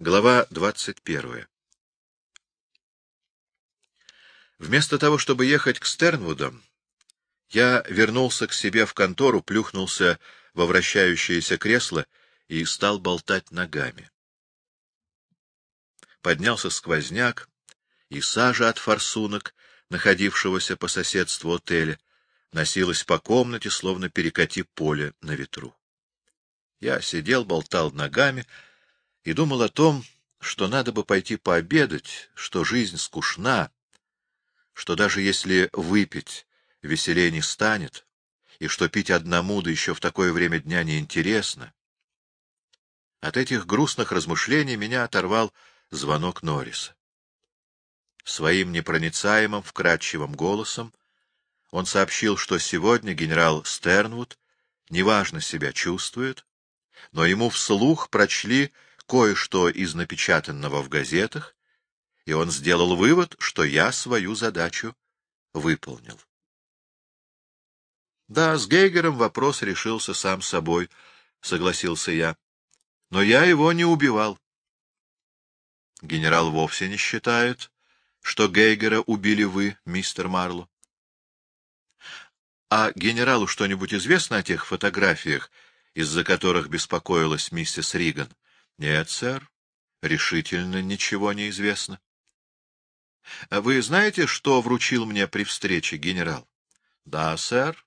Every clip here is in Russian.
Глава двадцать первая. Вместо того, чтобы ехать к Стернвудам, я вернулся к себе в контору, плюхнулся во вращающееся кресло и стал болтать ногами. Поднялся сквозняк, и сажа от форсунок, находившегося по соседству отеля, носилась по комнате, словно перекати поле на ветру. Я сидел, болтал ногами и думал о том, что надо бы пойти пообедать, что жизнь скучна, что даже если выпить, веселее не станет, и что пить одному, да еще в такое время дня неинтересно. От этих грустных размышлений меня оторвал звонок Норриса. Своим непроницаемым, вкрадчивым голосом он сообщил, что сегодня генерал Стернвуд неважно себя чувствует, но ему вслух прочли кое-что из напечатанного в газетах, и он сделал вывод, что я свою задачу выполнил. Да, с Гейгером вопрос решился сам собой, — согласился я. Но я его не убивал. Генерал вовсе не считает, что Гейгера убили вы, мистер Марло. А генералу что-нибудь известно о тех фотографиях, из-за которых беспокоилась миссис Риган? Нет, сэр, решительно ничего не известно. Вы знаете, что вручил мне при встрече генерал? Да, сэр.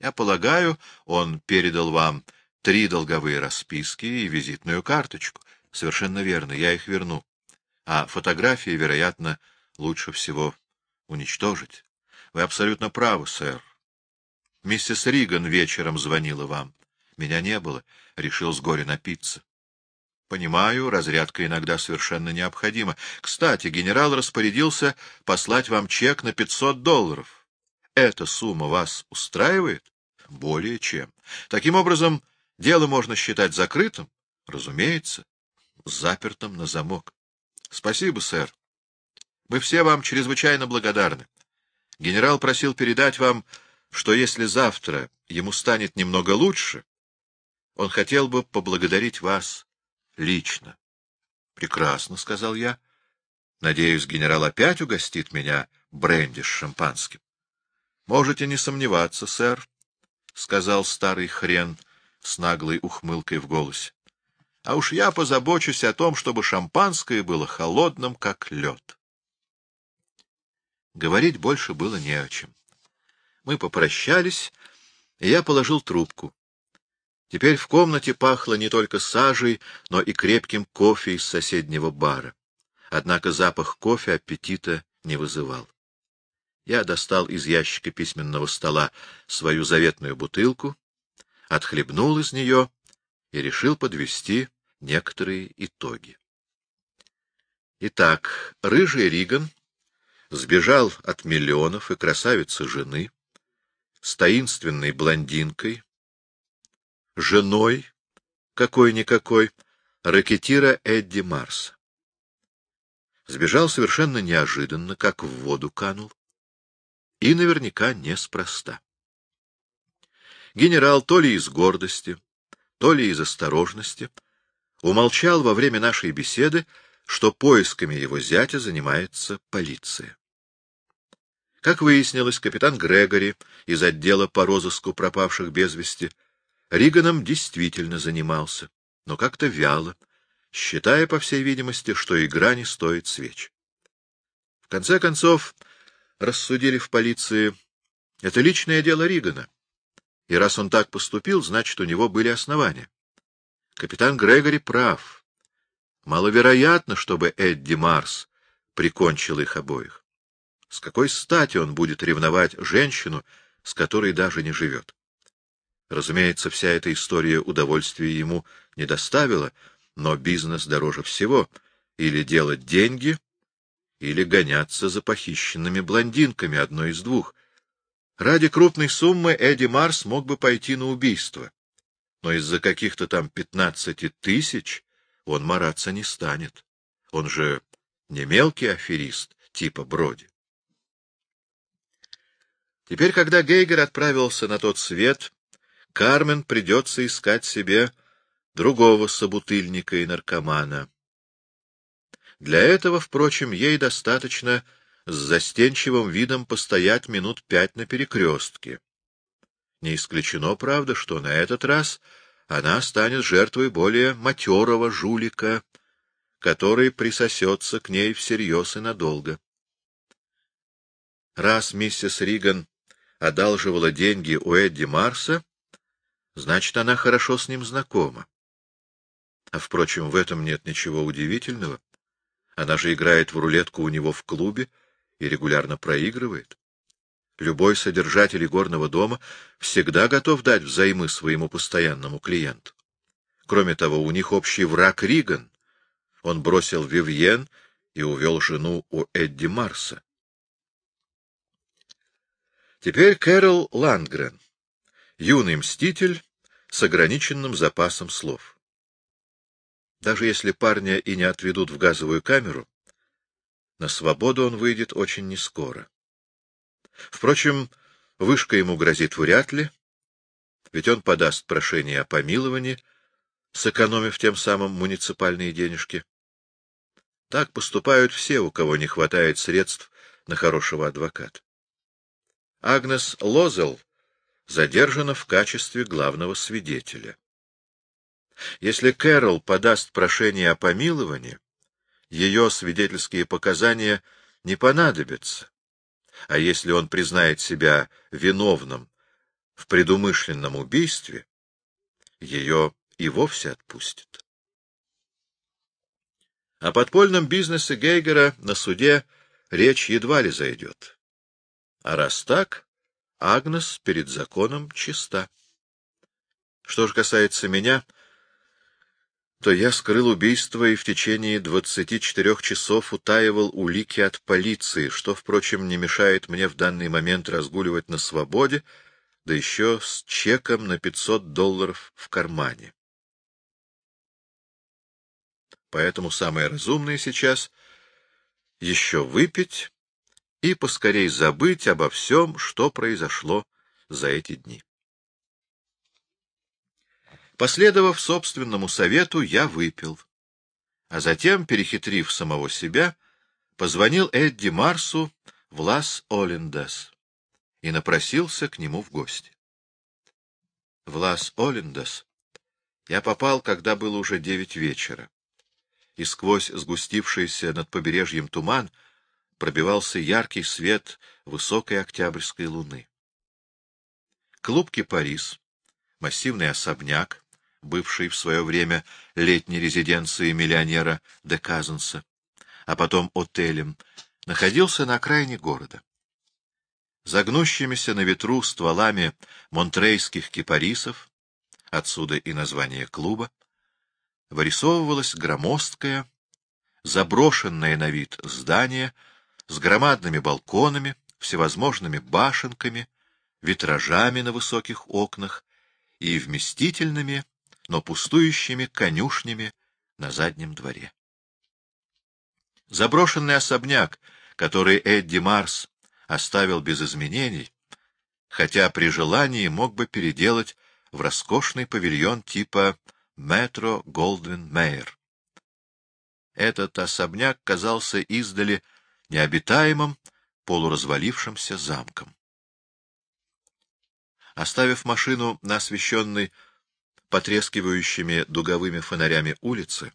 Я полагаю, он передал вам три долговые расписки и визитную карточку. Совершенно верно, я их верну. А фотографии, вероятно, лучше всего уничтожить. Вы абсолютно правы, сэр. Миссис Риган вечером звонила вам. Меня не было. Решил с горя напиться. Понимаю, разрядка иногда совершенно необходима. Кстати, генерал распорядился послать вам чек на пятьсот долларов. Эта сумма вас устраивает? Более чем. Таким образом, дело можно считать закрытым? Разумеется, запертым на замок. Спасибо, сэр. Мы все вам чрезвычайно благодарны. Генерал просил передать вам, что если завтра ему станет немного лучше, он хотел бы поблагодарить вас лично. — Прекрасно, — сказал я. — Надеюсь, генерал опять угостит меня бренди с шампанским. — Можете не сомневаться, сэр, — сказал старый хрен с наглой ухмылкой в голосе. — А уж я позабочусь о том, чтобы шампанское было холодным, как лед. Говорить больше было не о чем. Мы попрощались, и я положил трубку. Теперь в комнате пахло не только сажей, но и крепким кофе из соседнего бара. Однако запах кофе аппетита не вызывал. Я достал из ящика письменного стола свою заветную бутылку, отхлебнул из нее и решил подвести некоторые итоги. Итак, рыжий Риган сбежал от миллионов и красавицы жены, с таинственной блондинкой, женой какой-никакой ракетира Эдди Марса. Сбежал совершенно неожиданно, как в воду канул, и наверняка неспроста. Генерал то ли из гордости, то ли из осторожности умолчал во время нашей беседы, что поисками его зятя занимается полиция. Как выяснилось, капитан Грегори из отдела по розыску пропавших без вести Риганом действительно занимался, но как-то вяло, считая, по всей видимости, что игра не стоит свеч. В конце концов, рассудили в полиции, это личное дело Ригана, и раз он так поступил, значит, у него были основания. Капитан Грегори прав. Маловероятно, чтобы Эдди Марс прикончил их обоих. С какой стати он будет ревновать женщину, с которой даже не живет? Разумеется, вся эта история удовольствия ему не доставила, но бизнес дороже всего. Или делать деньги, или гоняться за похищенными блондинками, одно из двух. Ради крупной суммы Эдди Марс мог бы пойти на убийство, но из-за каких-то там пятнадцати тысяч он мараться не станет. Он же не мелкий аферист типа Броди. Теперь, когда Гейгер отправился на тот свет, Кармен придется искать себе другого собутыльника и наркомана. Для этого, впрочем, ей достаточно с застенчивым видом постоять минут пять на перекрестке. Не исключено, правда, что на этот раз она станет жертвой более матерого жулика, который присосется к ней всерьез и надолго. Раз миссис Риган одалживала деньги у Эдди Марса, значит, она хорошо с ним знакома. А, впрочем, в этом нет ничего удивительного. Она же играет в рулетку у него в клубе и регулярно проигрывает. Любой содержатель игорного дома всегда готов дать взаймы своему постоянному клиенту. Кроме того, у них общий враг Риган. Он бросил Вивьен и увел жену у Эдди Марса. Теперь Кэрол Ландгрен, юный мститель с ограниченным запасом слов. Даже если парня и не отведут в газовую камеру, на свободу он выйдет очень нескоро. Впрочем, вышка ему грозит вряд ли, ведь он подаст прошение о помиловании, сэкономив тем самым муниципальные денежки. Так поступают все, у кого не хватает средств на хорошего адвоката. Агнес Лозел задержана в качестве главного свидетеля. Если Кэрол подаст прошение о помиловании, ее свидетельские показания не понадобятся, а если он признает себя виновным в предумышленном убийстве, ее и вовсе отпустят. О подпольном бизнесе Гейгера на суде речь едва ли зайдет. А раз так, Агнес перед законом чиста. Что же касается меня, то я скрыл убийство и в течение двадцати четырех часов утаивал улики от полиции, что, впрочем, не мешает мне в данный момент разгуливать на свободе, да еще с чеком на пятьсот долларов в кармане. Поэтому самое разумное сейчас — еще выпить и поскорей забыть обо всем, что произошло за эти дни. Последовав собственному совету, я выпил, а затем, перехитрив самого себя, позвонил Эдди Марсу в Лас-Олендес и напросился к нему в гости. В Лас-Олендес я попал, когда было уже девять вечера, и сквозь сгустившийся над побережьем туман — пробивался яркий свет высокой октябрьской луны. Клуб «Кипарис», массивный особняк, бывший в свое время летней резиденцией миллионера де Казанса, а потом отелем, находился на окраине города. Загнущимися на ветру стволами монтрейских кипарисов, отсюда и название клуба, вырисовывалось громоздкое, заброшенное на вид здание — с громадными балконами, всевозможными башенками, витражами на высоких окнах и вместительными, но пустующими конюшнями на заднем дворе. Заброшенный особняк, который Эдди Марс оставил без изменений, хотя при желании мог бы переделать в роскошный павильон типа «Метро Голдвин Мейер». Этот особняк казался издали необитаемым, полуразвалившимся замком. Оставив машину на освещенной потрескивающими дуговыми фонарями улице,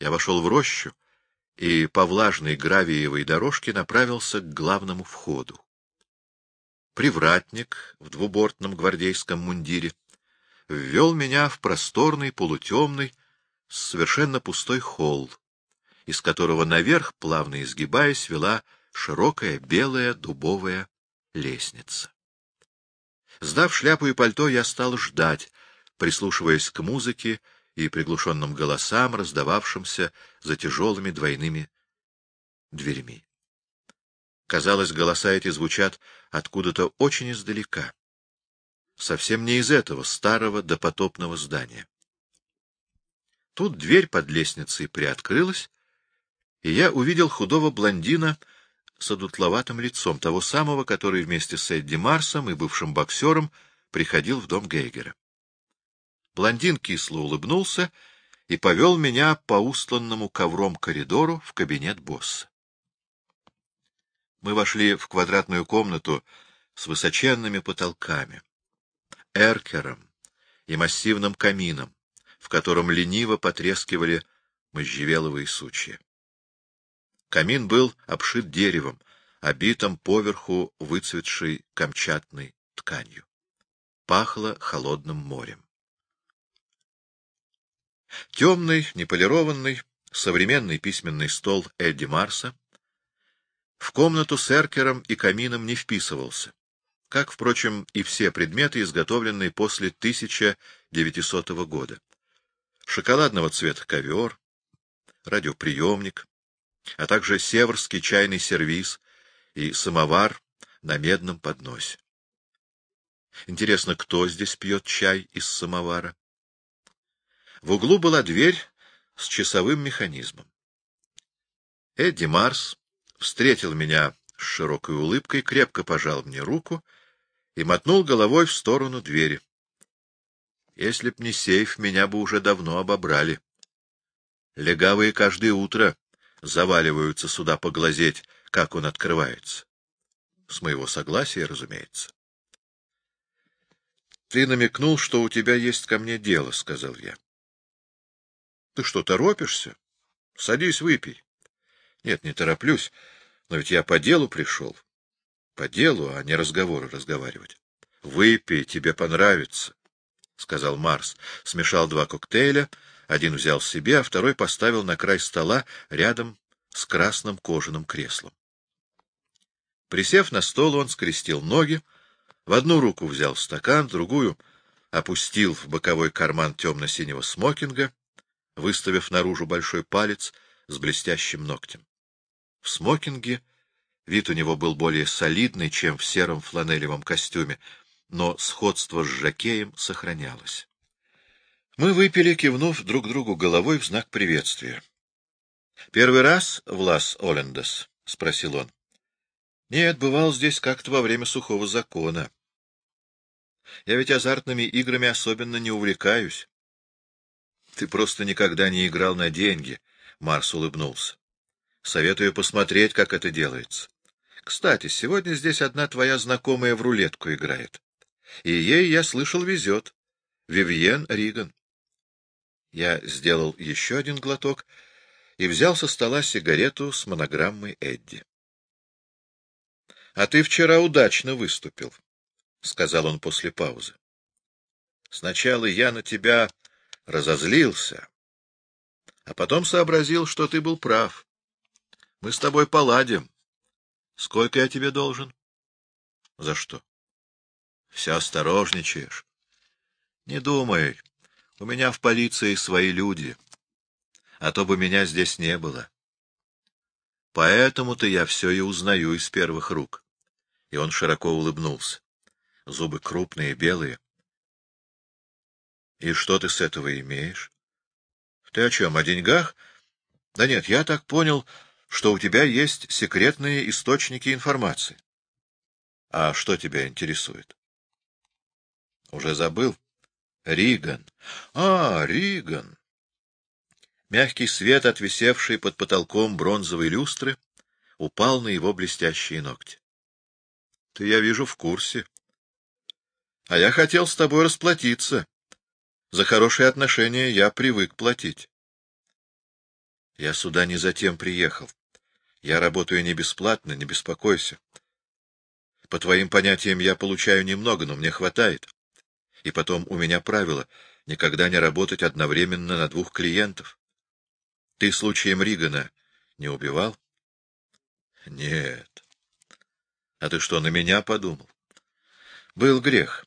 я вошел в рощу и по влажной гравиевой дорожке направился к главному входу. Привратник в двубортном гвардейском мундире ввел меня в просторный, полутемный, совершенно пустой холл, из которого наверх, плавно изгибаясь, вела широкая белая дубовая лестница. Сдав шляпу и пальто, я стал ждать, прислушиваясь к музыке и приглушенным голосам, раздававшимся за тяжелыми двойными дверьми. Казалось, голоса эти звучат откуда-то очень издалека, совсем не из этого старого допотопного здания. Тут дверь под лестницей приоткрылась, и я увидел худого блондина с одутловатым лицом, того самого, который вместе с Эдди Марсом и бывшим боксером приходил в дом Гейгера. Блондин кисло улыбнулся и повел меня по устланному ковром коридору в кабинет босса. Мы вошли в квадратную комнату с высоченными потолками, эркером и массивным камином, в котором лениво потрескивали можжевеловые сучья. Камин был обшит деревом, обитым поверху выцветшей камчатной тканью. Пахло холодным морем. Темный, неполированный, современный письменный стол Эдди Марса в комнату с эркером и камином не вписывался, как, впрочем, и все предметы, изготовленные после 1900 года. Шоколадного цвета ковер, радиоприемник, а также северский чайный сервиз и самовар на медном подносе. Интересно, кто здесь пьет чай из самовара? В углу была дверь с часовым механизмом. Эдди Марс встретил меня с широкой улыбкой, крепко пожал мне руку и мотнул головой в сторону двери. Если б не сейф, меня бы уже давно обобрали. Легавые каждое утро заваливаются сюда поглазеть, как он открывается. С моего согласия, разумеется. — Ты намекнул, что у тебя есть ко мне дело, — сказал я. — Ты что, торопишься? Садись, выпей. — Нет, не тороплюсь, но ведь я по делу пришел. По делу, а не разговоры разговаривать. — Выпей, тебе понравится, — сказал Марс. Смешал два коктейля, один взял себе, а второй поставил на край стола рядом с красным кожаным креслом. Присев на стол, он скрестил ноги, в одну руку взял стакан, другую опустил в боковой карман темно-синего смокинга, выставив наружу большой палец с блестящим ногтем. В смокинге вид у него был более солидный, чем в сером фланелевом костюме, но сходство с жакеем сохранялось. Мы выпили, кивнув друг другу головой в знак приветствия. — Первый раз в Лас-Олендес? — спросил он. — Нет, бывал здесь как-то во время сухого закона. Я ведь азартными играми особенно не увлекаюсь. — Ты просто никогда не играл на деньги, — Марс улыбнулся. — Советую посмотреть, как это делается. Кстати, сегодня здесь одна твоя знакомая в рулетку играет. И ей, я слышал, везет. Вивьен Риган. Я сделал еще один глоток и взял со стола сигарету с монограммой Эдди. — А ты вчера удачно выступил, — сказал он после паузы. — Сначала я на тебя разозлился, а потом сообразил, что ты был прав. Мы с тобой поладим. Сколько я тебе должен? — За что? — Все осторожничаешь. — Не думай. У меня в полиции свои люди. А то бы меня здесь не было. Поэтому-то я все и узнаю из первых рук. И он широко улыбнулся. Зубы крупные, белые. И что ты с этого имеешь? Ты о чем, о деньгах? Да нет, я так понял, что у тебя есть секретные источники информации. А что тебя интересует? Уже забыл? Риган. А, Риган. Мягкий свет, отвисевший под потолком бронзовой люстры, упал на его блестящие ногти. — Ты, я вижу, в курсе. — А я хотел с тобой расплатиться. За хорошие отношения я привык платить. Я сюда не затем приехал. Я работаю не бесплатно, не беспокойся. По твоим понятиям я получаю немного, но мне хватает. И потом у меня правило — никогда не работать одновременно на двух клиентов. Ты случаем Ригана не убивал? Нет. А ты что, на меня подумал? Был грех.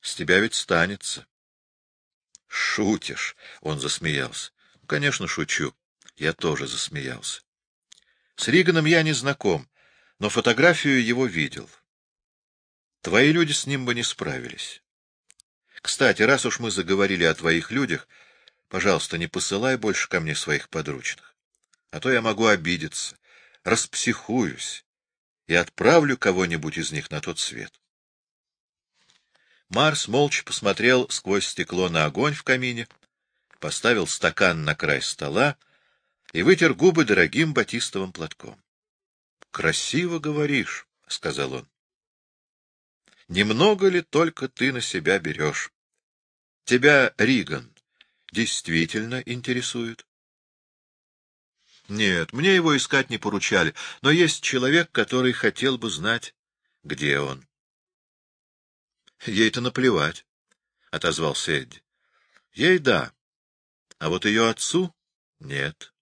С тебя ведь станется. Шутишь, — он засмеялся. — Конечно, шучу. Я тоже засмеялся. С Риганом я не знаком, но фотографию его видел. Твои люди с ним бы не справились. Кстати, раз уж мы заговорили о твоих людях, пожалуйста, не посылай больше ко мне своих подручных. А то я могу обидеться, распсихуюсь и отправлю кого-нибудь из них на тот свет. Марс молча посмотрел сквозь стекло на огонь в камине, поставил стакан на край стола и вытер губы дорогим батистовым платком. — Красиво говоришь, — сказал он. — Немного ли только ты на себя берешь? Тебя Риган действительно интересует? — Нет, мне его искать не поручали, но есть человек, который хотел бы знать, где он. — Ей-то наплевать, — отозвался Эдди. — Ей — да, а вот ее отцу — нет.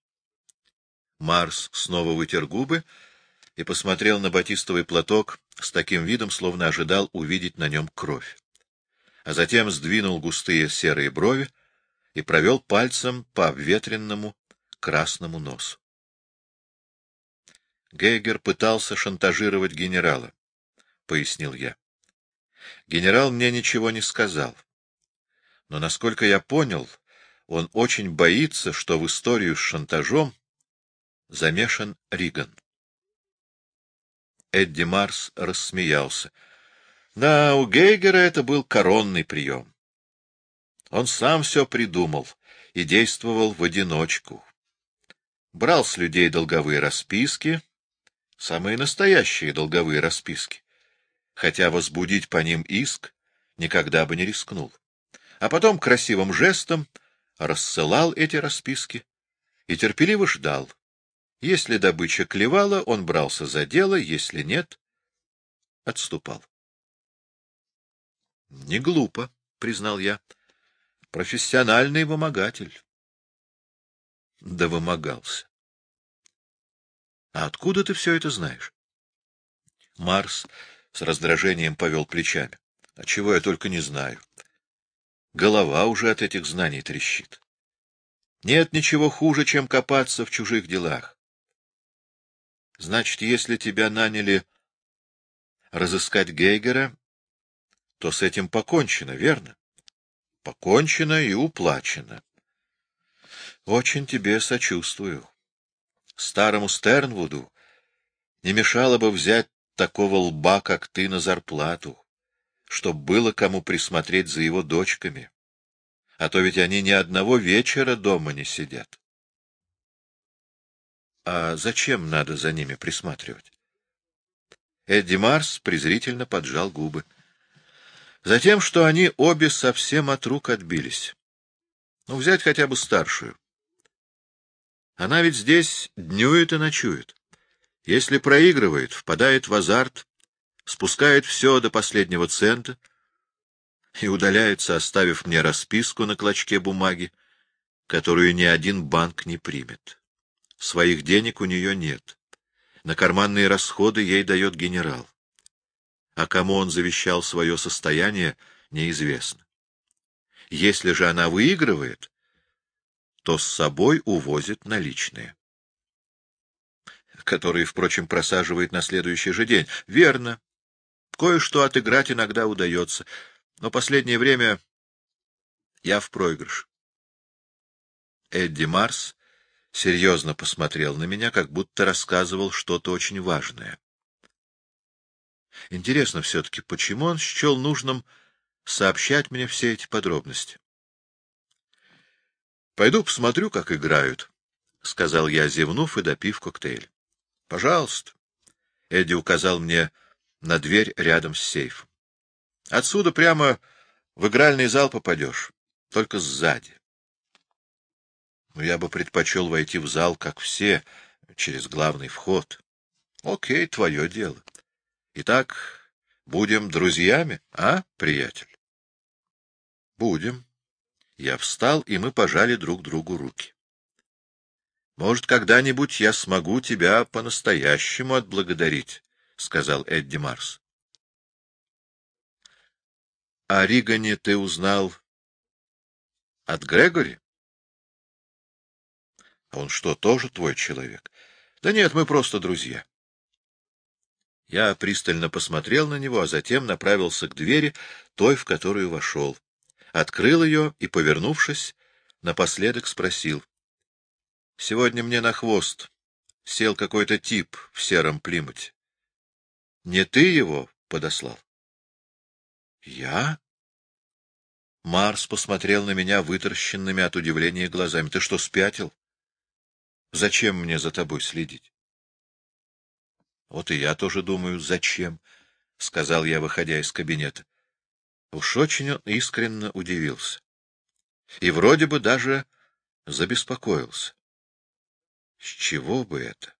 Марс снова вытер губы и посмотрел на батистовый платок с таким видом, словно ожидал увидеть на нем кровь. А затем сдвинул густые серые брови и провел пальцем по обветренному красному носу. Гейгер пытался шантажировать генерала, — пояснил я. Генерал мне ничего не сказал. Но, насколько я понял, он очень боится, что в историю с шантажом замешан Риган. Эдди Марс рассмеялся. Да, у Гейгера это был коронный прием. Он сам все придумал и действовал в одиночку. Брал с людей долговые расписки, самые настоящие долговые расписки, хотя возбудить по ним иск никогда бы не рискнул. А потом красивым жестом рассылал эти расписки и терпеливо ждал, если добыча клевала, он брался за дело, если нет, отступал. — Не глупо, — признал я. — Профессиональный вымогатель. Да вымогался. — А откуда ты все это знаешь? Марс с раздражением повел плечами. — А чего я только не знаю. Голова уже от этих знаний трещит. Нет ничего хуже, чем копаться в чужих делах. Значит, если тебя наняли разыскать Гейгера, то с этим покончено, верно? Покончено и уплачено. Очень тебе сочувствую. Старому Стернвуду не мешало бы взять такого лба, как ты, на зарплату, чтоб было кому присмотреть за его дочками. А то ведь они ни одного вечера дома не сидят. А зачем надо за ними присматривать? Эдди Марс презрительно поджал губы. Затем, что они обе совсем от рук отбились. Ну, взять хотя бы старшую. Она ведь здесь днюет и ночует. Если проигрывает, впадает в азарт, спускает все до последнего цента и удаляется, оставив мне расписку на клочке бумаги, которую ни один банк не примет. Своих денег у нее нет. На карманные расходы ей дает генерал. А кому он завещал свое состояние, неизвестно. Если же она выигрывает, то с собой увозит наличные. Которые, впрочем, просаживает на следующий же день. Верно. Кое-что отыграть иногда удается, но последнее время я в проигрыш. Эдди Марс серьезно посмотрел на меня, как будто рассказывал что-то очень важное. Интересно все-таки, почему он счел нужным сообщать мне все эти подробности? — Пойду посмотрю, как играют, — сказал я, зевнув и допив коктейль. — Пожалуйста. Эдди указал мне на дверь рядом с сейфом. — Отсюда прямо в игральный зал попадешь, только сзади. Но я бы предпочел войти в зал, как все, через главный вход. Окей, твое дело. Итак, будем друзьями, а, приятель? Будем. Я встал, и мы пожали друг другу руки. Может, когда-нибудь я смогу тебя по-настоящему отблагодарить, — сказал Эдди Марс. — О Ригане ты узнал от Грегори? Он что, тоже твой человек? Да нет, мы просто друзья. Я пристально посмотрел на него, а затем направился к двери, той, в которую вошел. Открыл ее и, повернувшись, напоследок спросил. — Сегодня мне на хвост сел какой-то тип в сером плимуте. Не ты его подослал? — Я? Марс посмотрел на меня вытаращенными от удивления глазами. — Ты что, спятил? Зачем мне за тобой следить? — Вот и я тоже думаю, зачем, — сказал я, выходя из кабинета. Уж очень он искренне удивился. И вроде бы даже забеспокоился. С чего бы это?